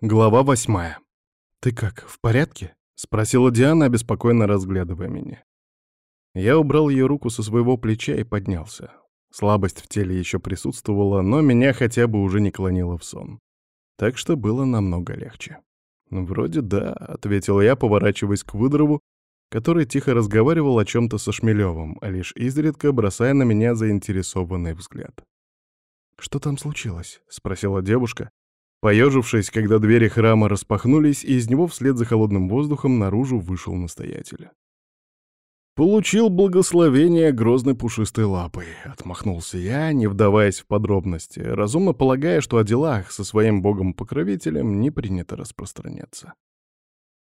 Глава восьмая. «Ты как, в порядке?» — спросила Диана, обеспокоенно разглядывая меня. Я убрал ее руку со своего плеча и поднялся. Слабость в теле еще присутствовала, но меня хотя бы уже не клонило в сон. Так что было намного легче. «Вроде да», — ответил я, поворачиваясь к Выдорову, который тихо разговаривал о чем-то со Шмелевым, лишь изредка бросая на меня заинтересованный взгляд. «Что там случилось?» — спросила девушка, Поежившись, когда двери храма распахнулись, и из него вслед за холодным воздухом наружу вышел настоятель. «Получил благословение грозной пушистой лапой», — отмахнулся я, не вдаваясь в подробности, разумно полагая, что о делах со своим богом-покровителем не принято распространяться.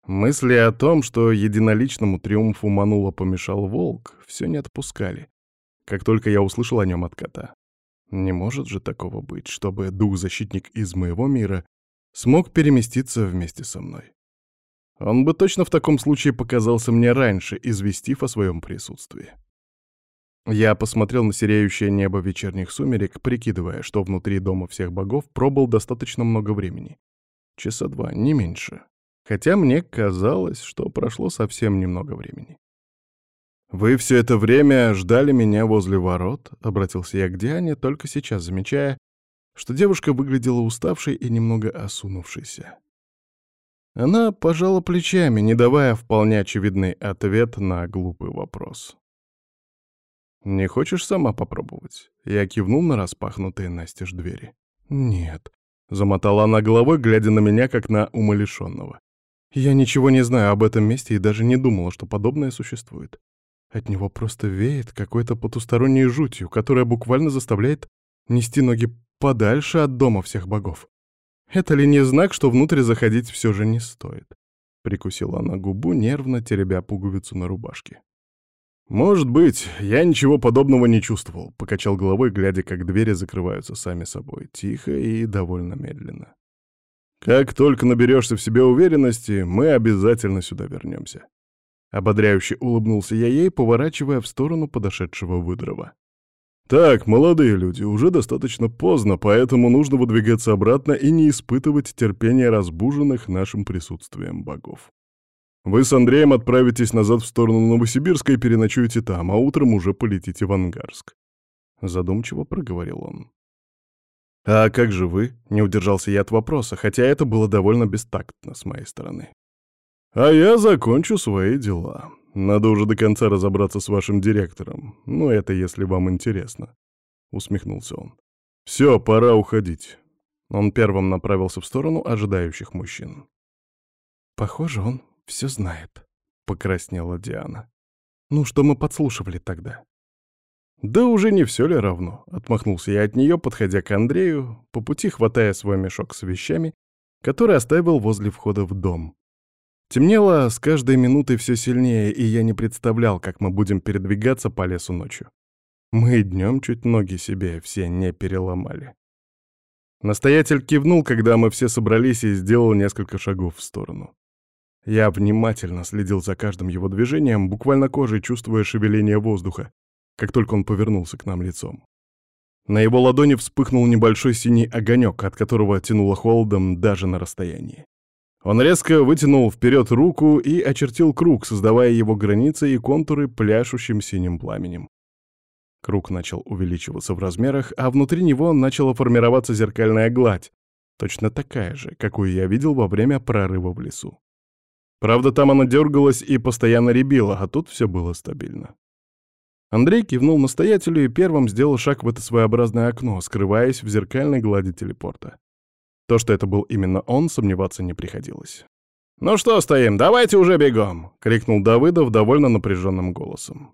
Мысли о том, что единоличному триумфу Манула помешал волк, все не отпускали, как только я услышал о нем от кота. Не может же такого быть, чтобы дух-защитник из моего мира смог переместиться вместе со мной. Он бы точно в таком случае показался мне раньше, известив о своем присутствии. Я посмотрел на сереющее небо вечерних сумерек, прикидывая, что внутри дома всех богов пробыл достаточно много времени. Часа два, не меньше. Хотя мне казалось, что прошло совсем немного времени. «Вы все это время ждали меня возле ворот?» — обратился я к Диане, только сейчас замечая, что девушка выглядела уставшей и немного осунувшейся. Она пожала плечами, не давая вполне очевидный ответ на глупый вопрос. «Не хочешь сама попробовать?» Я кивнул на распахнутые настежь двери. «Нет», — замотала она головой, глядя на меня, как на умалишенного. «Я ничего не знаю об этом месте и даже не думала, что подобное существует. От него просто веет какой-то потусторонней жутью, которая буквально заставляет нести ноги подальше от дома всех богов. Это ли не знак, что внутрь заходить все же не стоит? Прикусила она губу, нервно теребя пуговицу на рубашке. «Может быть, я ничего подобного не чувствовал», — покачал головой, глядя, как двери закрываются сами собой, тихо и довольно медленно. «Как только наберешься в себе уверенности, мы обязательно сюда вернемся. Ободряюще улыбнулся я ей, поворачивая в сторону подошедшего выдрова. «Так, молодые люди, уже достаточно поздно, поэтому нужно выдвигаться обратно и не испытывать терпения разбуженных нашим присутствием богов. Вы с Андреем отправитесь назад в сторону Новосибирска и переночуете там, а утром уже полетите в Ангарск». Задумчиво проговорил он. «А как же вы?» — не удержался я от вопроса, хотя это было довольно бестактно с моей стороны. А я закончу свои дела. Надо уже до конца разобраться с вашим директором. Ну, это если вам интересно. Усмехнулся он. Все, пора уходить. Он первым направился в сторону ожидающих мужчин. Похоже, он все знает, покраснела Диана. Ну, что мы подслушивали тогда? Да уже не все ли равно, отмахнулся я от нее, подходя к Андрею, по пути хватая свой мешок с вещами, который оставил возле входа в дом. Темнело с каждой минутой все сильнее, и я не представлял, как мы будем передвигаться по лесу ночью. Мы днем чуть ноги себе все не переломали. Настоятель кивнул, когда мы все собрались, и сделал несколько шагов в сторону. Я внимательно следил за каждым его движением, буквально кожей чувствуя шевеление воздуха, как только он повернулся к нам лицом. На его ладони вспыхнул небольшой синий огонек, от которого тянуло холодом даже на расстоянии. Он резко вытянул вперед руку и очертил круг, создавая его границы и контуры пляшущим синим пламенем. Круг начал увеличиваться в размерах, а внутри него начала формироваться зеркальная гладь, точно такая же, какую я видел во время прорыва в лесу. Правда, там она дергалась и постоянно рябила, а тут все было стабильно. Андрей кивнул настоятелю и первым сделал шаг в это своеобразное окно, скрываясь в зеркальной глади телепорта. То, что это был именно он, сомневаться не приходилось. «Ну что стоим, давайте уже бегом!» — крикнул Давыдов довольно напряженным голосом.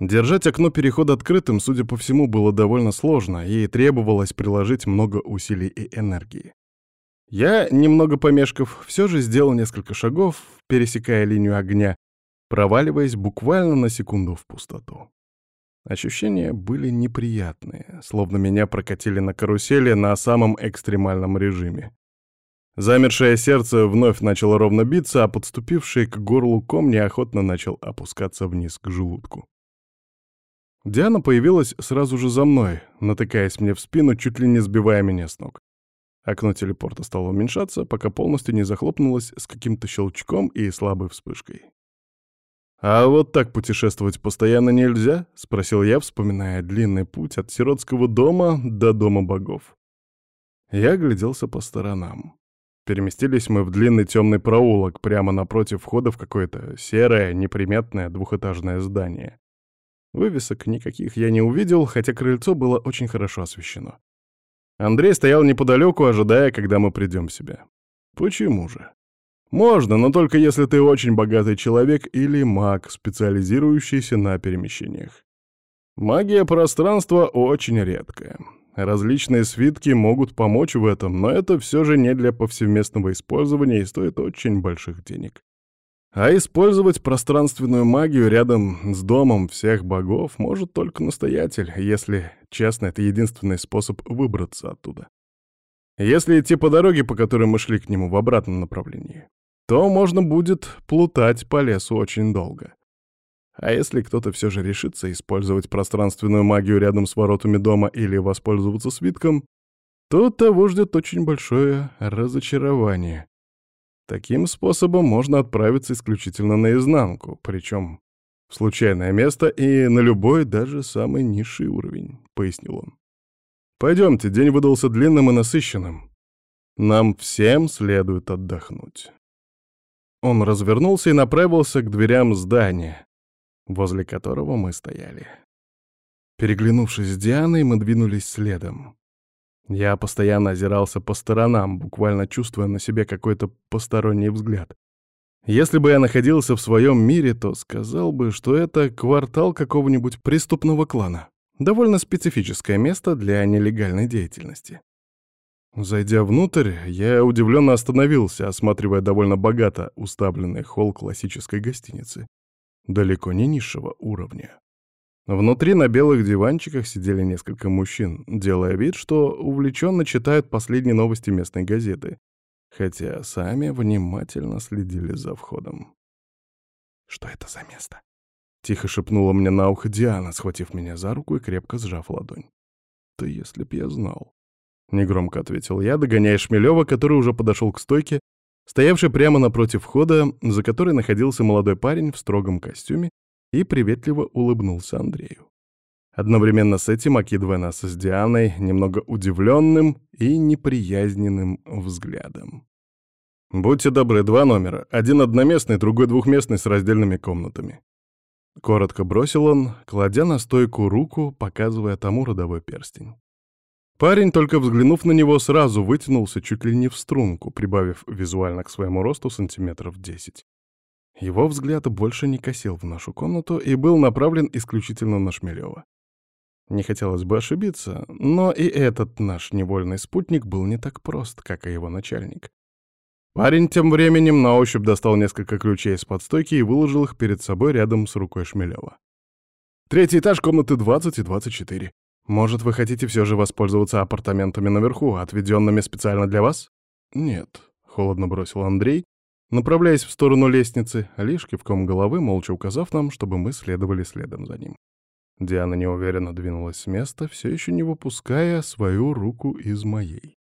Держать окно перехода открытым, судя по всему, было довольно сложно, и требовалось приложить много усилий и энергии. Я, немного помешков, все же сделал несколько шагов, пересекая линию огня, проваливаясь буквально на секунду в пустоту. Ощущения были неприятные, словно меня прокатили на карусели на самом экстремальном режиме. Замершее сердце вновь начало ровно биться, а подступивший к горлу ком неохотно начал опускаться вниз к желудку. Диана появилась сразу же за мной, натыкаясь мне в спину, чуть ли не сбивая меня с ног. Окно телепорта стало уменьшаться, пока полностью не захлопнулось с каким-то щелчком и слабой вспышкой. «А вот так путешествовать постоянно нельзя?» — спросил я, вспоминая длинный путь от сиротского дома до дома богов. Я огляделся по сторонам. Переместились мы в длинный темный проулок прямо напротив входа в какое-то серое, неприметное двухэтажное здание. Вывесок никаких я не увидел, хотя крыльцо было очень хорошо освещено. Андрей стоял неподалеку, ожидая, когда мы придем в себя. Почему же? Можно, но только если ты очень богатый человек или маг, специализирующийся на перемещениях. Магия пространства очень редкая. Различные свитки могут помочь в этом, но это все же не для повсеместного использования и стоит очень больших денег. А использовать пространственную магию рядом с домом всех богов может только настоятель, если, честно, это единственный способ выбраться оттуда. Если идти по дороге, по которой мы шли к нему в обратном направлении, то можно будет плутать по лесу очень долго. А если кто-то все же решится использовать пространственную магию рядом с воротами дома или воспользоваться свитком, то того ждет очень большое разочарование. Таким способом можно отправиться исключительно наизнанку, причем в случайное место и на любой, даже самый низший уровень, — пояснил он. Пойдемте, день выдался длинным и насыщенным. Нам всем следует отдохнуть. Он развернулся и направился к дверям здания, возле которого мы стояли. Переглянувшись с Дианой, мы двинулись следом. Я постоянно озирался по сторонам, буквально чувствуя на себе какой-то посторонний взгляд. Если бы я находился в своем мире, то сказал бы, что это квартал какого-нибудь преступного клана. Довольно специфическое место для нелегальной деятельности. Зайдя внутрь, я удивленно остановился, осматривая довольно богато уставленный холл классической гостиницы далеко не низшего уровня. Внутри на белых диванчиках сидели несколько мужчин, делая вид, что увлеченно читают последние новости местной газеты, хотя сами внимательно следили за входом. «Что это за место?» — тихо шепнула мне на ухо Диана, схватив меня за руку и крепко сжав ладонь. «Да если б я знал». Негромко ответил я, догоняя Шмелева, который уже подошел к стойке стоявший прямо напротив входа, за которой находился молодой парень в строгом костюме и приветливо улыбнулся Андрею. Одновременно с этим окидывая нас с Дианой немного удивленным и неприязненным взглядом. «Будьте добры, два номера. Один одноместный, другой двухместный с раздельными комнатами». Коротко бросил он, кладя на стойку руку, показывая тому родовой перстень. Парень, только взглянув на него, сразу вытянулся чуть ли не в струнку, прибавив визуально к своему росту сантиметров десять. Его взгляд больше не косил в нашу комнату и был направлен исключительно на Шмелева. Не хотелось бы ошибиться, но и этот наш невольный спутник был не так прост, как и его начальник. Парень тем временем на ощупь достал несколько ключей из-под стойки и выложил их перед собой рядом с рукой Шмелева. Третий этаж, комнаты 20 и 24. Может, вы хотите все же воспользоваться апартаментами наверху, отведенными специально для вас? Нет, холодно бросил Андрей, направляясь в сторону лестницы, лишь кивком головы, молча указав нам, чтобы мы следовали следом за ним. Диана неуверенно двинулась с места, все еще не выпуская свою руку из моей.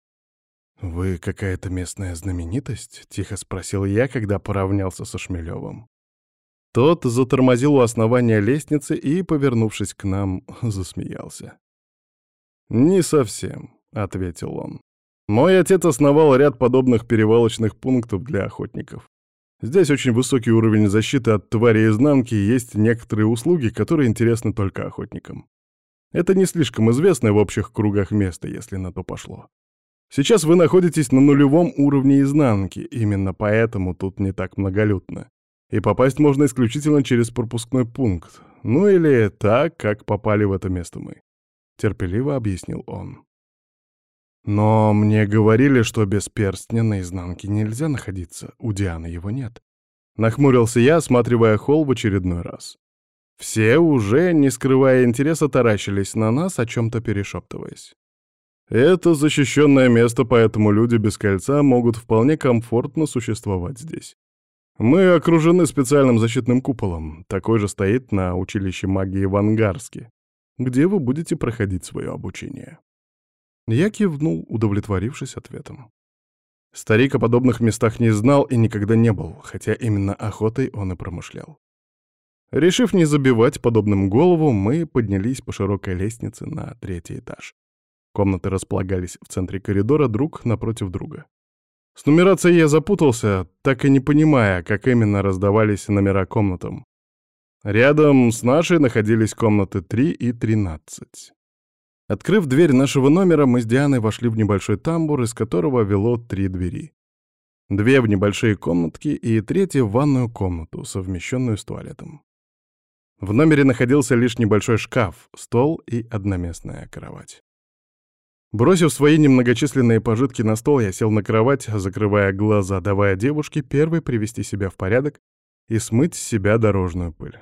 «Вы какая-то местная знаменитость?» — тихо спросил я, когда поравнялся со Шмелевым. Тот затормозил у основания лестницы и, повернувшись к нам, засмеялся. «Не совсем», — ответил он. «Мой отец основал ряд подобных перевалочных пунктов для охотников. Здесь очень высокий уровень защиты от твари изнанки и есть некоторые услуги, которые интересны только охотникам. Это не слишком известное в общих кругах место, если на то пошло. Сейчас вы находитесь на нулевом уровне изнанки, именно поэтому тут не так многолюдно. И попасть можно исключительно через пропускной пункт, ну или так, как попали в это место мы. — терпеливо объяснил он. «Но мне говорили, что без перстня на изнанке нельзя находиться, у Дианы его нет». Нахмурился я, осматривая холл в очередной раз. Все уже, не скрывая интереса, таращились на нас, о чем-то перешептываясь. Это защищенное место, поэтому люди без кольца могут вполне комфортно существовать здесь. Мы окружены специальным защитным куполом, такой же стоит на училище магии в Ангарске где вы будете проходить свое обучение. Я кивнул, удовлетворившись ответом. Старик о подобных местах не знал и никогда не был, хотя именно охотой он и промышлял. Решив не забивать подобным голову, мы поднялись по широкой лестнице на третий этаж. Комнаты располагались в центре коридора друг напротив друга. С нумерацией я запутался, так и не понимая, как именно раздавались номера комнатам. Рядом с нашей находились комнаты 3 и 13. Открыв дверь нашего номера, мы с Дианой вошли в небольшой тамбур, из которого вело три двери. Две в небольшие комнатки и третья в ванную комнату, совмещенную с туалетом. В номере находился лишь небольшой шкаф, стол и одноместная кровать. Бросив свои немногочисленные пожитки на стол, я сел на кровать, закрывая глаза, давая девушке первой привести себя в порядок и смыть с себя дорожную пыль.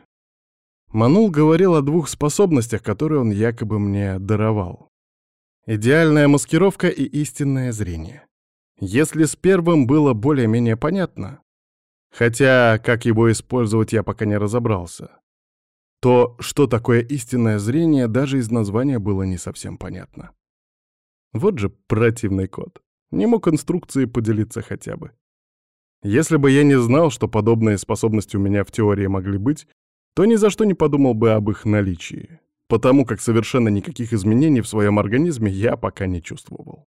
Манул говорил о двух способностях, которые он якобы мне даровал. Идеальная маскировка и истинное зрение. Если с первым было более-менее понятно, хотя как его использовать я пока не разобрался, то, что такое истинное зрение, даже из названия было не совсем понятно. Вот же противный код. Не мог инструкции поделиться хотя бы. Если бы я не знал, что подобные способности у меня в теории могли быть, то ни за что не подумал бы об их наличии, потому как совершенно никаких изменений в своем организме я пока не чувствовал.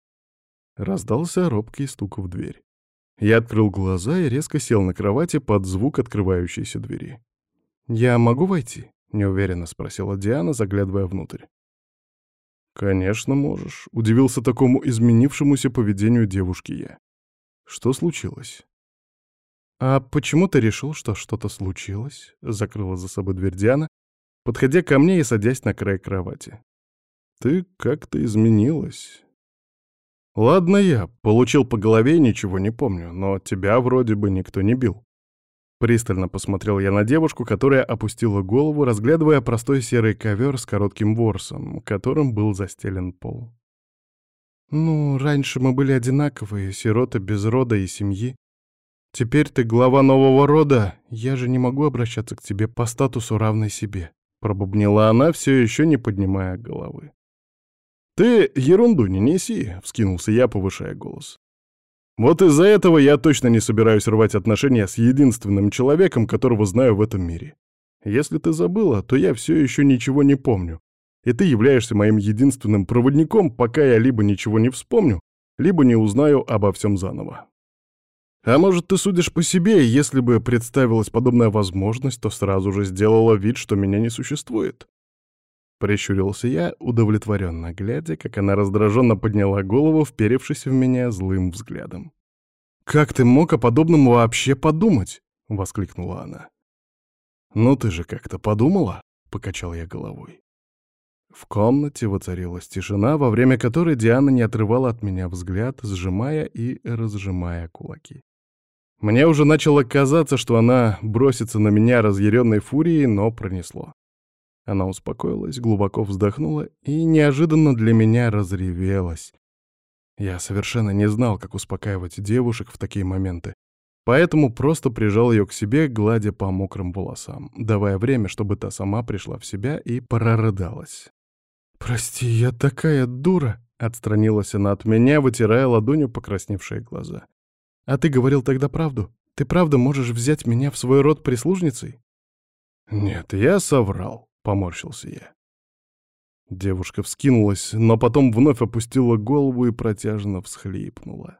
Раздался робкий стук в дверь. Я открыл глаза и резко сел на кровати под звук открывающейся двери. «Я могу войти?» — неуверенно спросила Диана, заглядывая внутрь. «Конечно можешь», — удивился такому изменившемуся поведению девушки я. «Что случилось?» «А почему ты решил, что что-то случилось?» — закрыла за собой дверь Диана, подходя ко мне и садясь на край кровати. «Ты как-то изменилась». «Ладно я, получил по голове ничего не помню, но тебя вроде бы никто не бил. Пристально посмотрел я на девушку, которая опустила голову, разглядывая простой серый ковер с коротким ворсом, которым был застелен пол. «Ну, раньше мы были одинаковые, сироты без рода и семьи. Теперь ты глава нового рода, я же не могу обращаться к тебе по статусу равной себе», — пробубнила она, все еще не поднимая головы. «Ты ерунду не неси», — вскинулся я, повышая голос. Вот из-за этого я точно не собираюсь рвать отношения с единственным человеком, которого знаю в этом мире. Если ты забыла, то я все еще ничего не помню. И ты являешься моим единственным проводником, пока я либо ничего не вспомню, либо не узнаю обо всем заново. А может, ты судишь по себе, и если бы представилась подобная возможность, то сразу же сделала вид, что меня не существует. Прищурился я, удовлетворенно глядя, как она раздраженно подняла голову, вперевшись в меня злым взглядом. «Как ты мог о подобном вообще подумать?» — воскликнула она. «Ну ты же как-то подумала?» — покачал я головой. В комнате воцарилась тишина, во время которой Диана не отрывала от меня взгляд, сжимая и разжимая кулаки. Мне уже начало казаться, что она бросится на меня разъяренной фурией, но пронесло. Она успокоилась, глубоко вздохнула и неожиданно для меня разревелась. Я совершенно не знал, как успокаивать девушек в такие моменты, поэтому просто прижал ее к себе, гладя по мокрым волосам, давая время, чтобы та сама пришла в себя и прорыдалась. «Прости, я такая дура!» — отстранилась она от меня, вытирая ладонью покрасневшие глаза. «А ты говорил тогда правду? Ты правда можешь взять меня в свой род прислужницей?» «Нет, я соврал», — поморщился я. Девушка вскинулась, но потом вновь опустила голову и протяжно всхлипнула.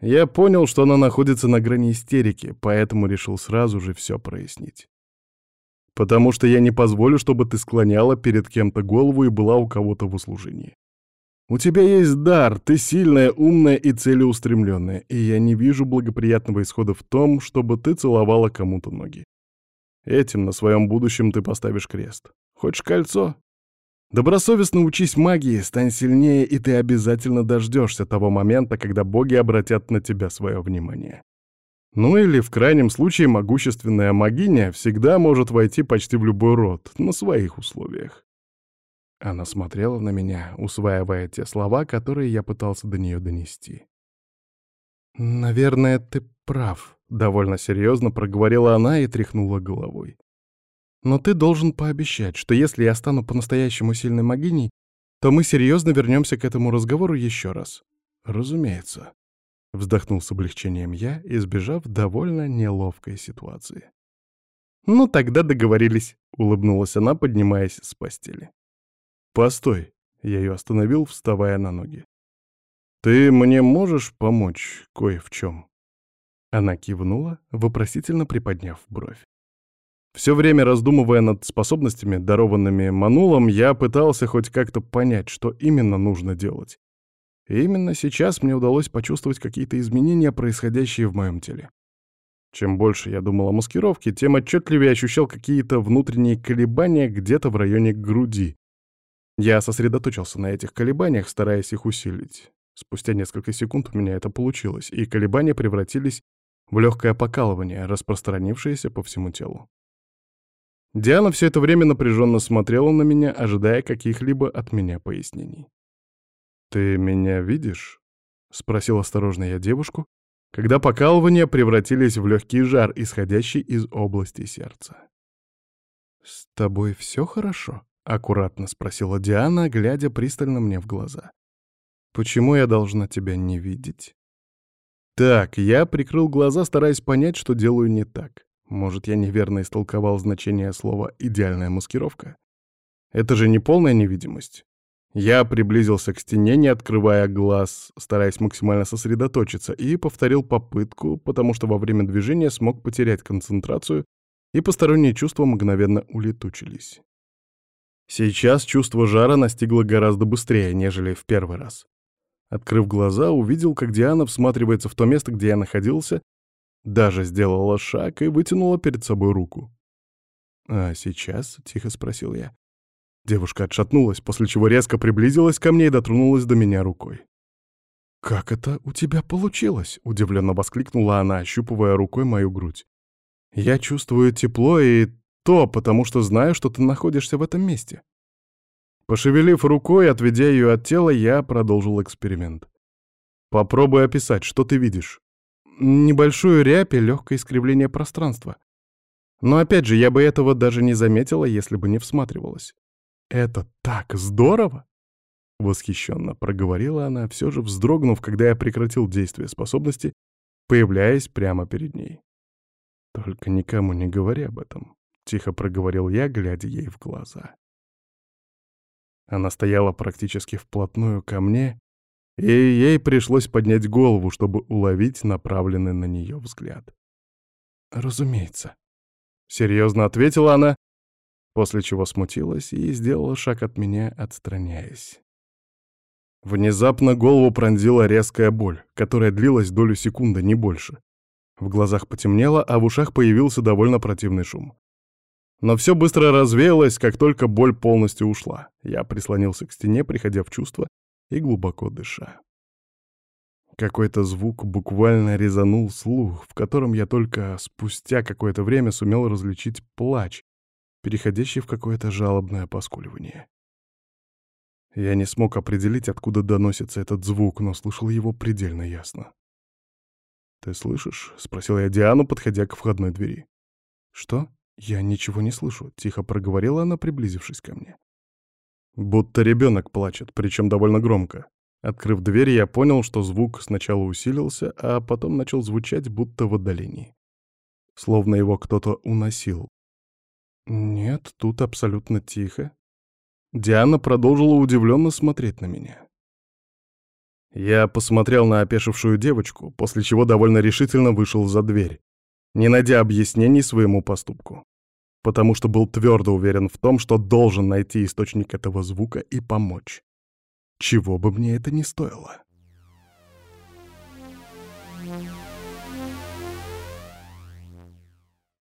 Я понял, что она находится на грани истерики, поэтому решил сразу же все прояснить. Потому что я не позволю, чтобы ты склоняла перед кем-то голову и была у кого-то в услужении. У тебя есть дар, ты сильная, умная и целеустремленная, и я не вижу благоприятного исхода в том, чтобы ты целовала кому-то ноги. Этим на своем будущем ты поставишь крест. Хочешь кольцо? Добросовестно учись магии, стань сильнее, и ты обязательно дождешься того момента, когда боги обратят на тебя свое внимание. Ну или, в крайнем случае, могущественная магиня всегда может войти почти в любой род, на своих условиях. Она смотрела на меня, усваивая те слова, которые я пытался до нее донести. «Наверное, ты прав», — довольно серьезно проговорила она и тряхнула головой. «Но ты должен пообещать, что если я стану по-настоящему сильной могиней, то мы серьезно вернемся к этому разговору еще раз. Разумеется. Вздохнул с облегчением я, избежав довольно неловкой ситуации. «Ну, тогда договорились», — улыбнулась она, поднимаясь с постели. «Постой», — я ее остановил, вставая на ноги. «Ты мне можешь помочь кое в чем?» Она кивнула, вопросительно приподняв бровь. Все время раздумывая над способностями, дарованными Манулом, я пытался хоть как-то понять, что именно нужно делать. И именно сейчас мне удалось почувствовать какие-то изменения, происходящие в моем теле. Чем больше я думал о маскировке, тем отчетливее ощущал какие-то внутренние колебания где-то в районе груди. Я сосредоточился на этих колебаниях, стараясь их усилить. Спустя несколько секунд у меня это получилось, и колебания превратились в легкое покалывание, распространившееся по всему телу. Диана все это время напряженно смотрела на меня, ожидая каких-либо от меня пояснений. «Ты меня видишь?» — спросил осторожно я девушку, когда покалывания превратились в легкий жар, исходящий из области сердца. «С тобой все хорошо?» — аккуратно спросила Диана, глядя пристально мне в глаза. «Почему я должна тебя не видеть?» Так, я прикрыл глаза, стараясь понять, что делаю не так. Может, я неверно истолковал значение слова «идеальная маскировка»? Это же не полная невидимость. Я приблизился к стене, не открывая глаз, стараясь максимально сосредоточиться, и повторил попытку, потому что во время движения смог потерять концентрацию, и посторонние чувства мгновенно улетучились. Сейчас чувство жара настигло гораздо быстрее, нежели в первый раз. Открыв глаза, увидел, как Диана всматривается в то место, где я находился, даже сделала шаг и вытянула перед собой руку. «А сейчас?» — тихо спросил я. Девушка отшатнулась, после чего резко приблизилась ко мне и дотронулась до меня рукой. «Как это у тебя получилось?» — удивленно воскликнула она, ощупывая рукой мою грудь. «Я чувствую тепло и то, потому что знаю, что ты находишься в этом месте». Пошевелив рукой, отведя ее от тела, я продолжил эксперимент. «Попробуй описать, что ты видишь». «Небольшую рябь и легкое искривление пространства. Но опять же, я бы этого даже не заметила, если бы не всматривалась. «Это так здорово!» Восхищенно проговорила она, все же вздрогнув, когда я прекратил действие способности, появляясь прямо перед ней. «Только никому не говори об этом», — тихо проговорил я, глядя ей в глаза. Она стояла практически вплотную ко мне, и ей пришлось поднять голову, чтобы уловить направленный на нее взгляд. «Разумеется», — серьезно ответила она, после чего смутилась и сделала шаг от меня, отстраняясь. Внезапно голову пронзила резкая боль, которая длилась долю секунды, не больше. В глазах потемнело, а в ушах появился довольно противный шум. Но все быстро развеялось, как только боль полностью ушла. Я прислонился к стене, приходя в чувство и глубоко дыша. Какой-то звук буквально резанул слух, в котором я только спустя какое-то время сумел различить плач, переходящий в какое-то жалобное поскуливание. Я не смог определить, откуда доносится этот звук, но слышал его предельно ясно. «Ты слышишь?» — спросил я Диану, подходя к входной двери. «Что? Я ничего не слышу», — тихо проговорила она, приблизившись ко мне. Будто ребенок плачет, причем довольно громко. Открыв дверь, я понял, что звук сначала усилился, а потом начал звучать будто в отдалении. Словно его кто-то уносил, «Нет, тут абсолютно тихо». Диана продолжила удивленно смотреть на меня. Я посмотрел на опешившую девочку, после чего довольно решительно вышел за дверь, не найдя объяснений своему поступку, потому что был твердо уверен в том, что должен найти источник этого звука и помочь. Чего бы мне это ни стоило.